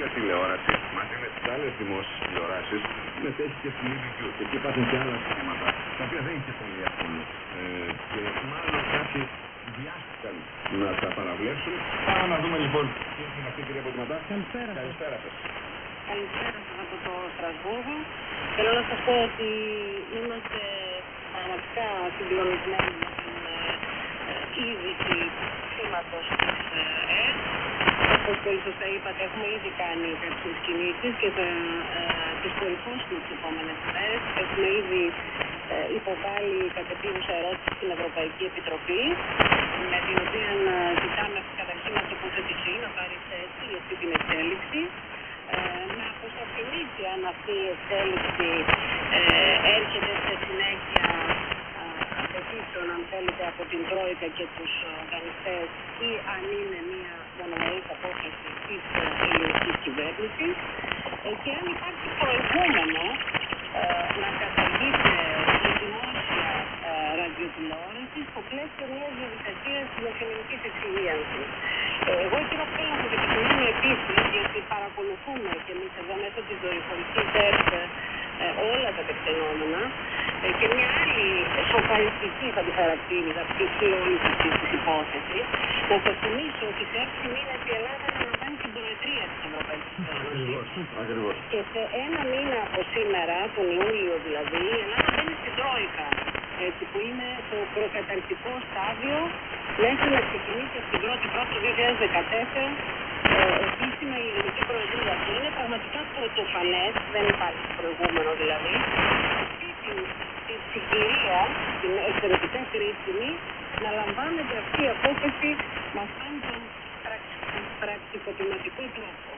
δημόσια τηλεόραση μαζί με τις άλλες δημόσιες τηλεοράσεις συμμετέχει και στην EBQ. Και εκεί υπάρχουν και άλλα συστήματα τα οποία δεν είναι και πολύ εύκολο. Ε, και μάλλον κάποιοι βιάστηκαν να τα παραβλέψουν. Πάμε να δούμε λοιπόν τι έχει αυτή η κυρία Ποτηματά. Καλησπέρα. Καλησπέρα σας. Καλησπέρα σας από το Στρασβούργο. Θέλω να σας πω ότι είμαστε πραγματικά συγκλονισμένοι με την ε, ε, είδηση του σήματος της ε, ΕΡΤ. Όπως πολύ σωστά είπατε, έχουμε ήδη κάνει κάποιες κινήσεις και θα ε, τις κορυφώσουμε τις επόμενες μέρες. Έχουμε ήδη ε, υποβάλει κατεπίγουσα ερώτηση στην Ευρωπαϊκή Επιτροπή με την οποία ε, ζητάμε καταρχήν να τοποθετηθεί, να πάρει θέση για αυτή την εξέλιξη ε, να αποσαφηνίσει αν αυτή η εξέλιξη ε, έρχεται σε συνέχεια ε, απαιτήσεων, αν θέλετε, από την Τρόικα και τους οργανιστές ή αν είναι μια μονομερής απόφαση της ε, ελληνικής κυβέρνησης ε, και αν υπάρχει προηγούμενο ε, να καταργείται η δημόσια ε, ραδιοτηλεόραση στο πλαίσιο μιας διαδικασίας δημοσιονομικής εξυγίανσης. Ε, εγώ εκείνο που θέλω να σας επισημάνω επίσης, γιατί παρακολουθούμε και εμείς εδώ μέσω της δορυφορικής ΕΡΤ ε, όλα τα τεκτενόμενα ε, και μια άλλη σοκαριστική θα την χαρακτήριζα πτυχή όλης αυτής της υπόθεσης, να σας θυμίσω ότι σε έξι μήνες η Ελλάδα αναλαμβάνει την προεδρία της Ευρωπαϊκής Ένωσης. Ακριβώς. Και σε ένα μήνα από σήμερα, τον Ιούλιο δηλαδή, η Ελλάδα μπαίνει στην Τρόικα. Έτσι, που είναι το προκαταρκτικό στάδιο μέχρι να ξεκινήσει από την 1η Πρώτη 2014 ε, επίσημα η ελληνική προεδρία. Και είναι πραγματικά πρωτοφανές, δεν υπάρχει προηγούμενο δηλαδή, αυτή την, την συγκυρία, την εξαιρετικά κρίσιμη, να λαμβάνεται αυτή η απόφαση με αυτόν τον πρακτικοποιηματικό τρόπο.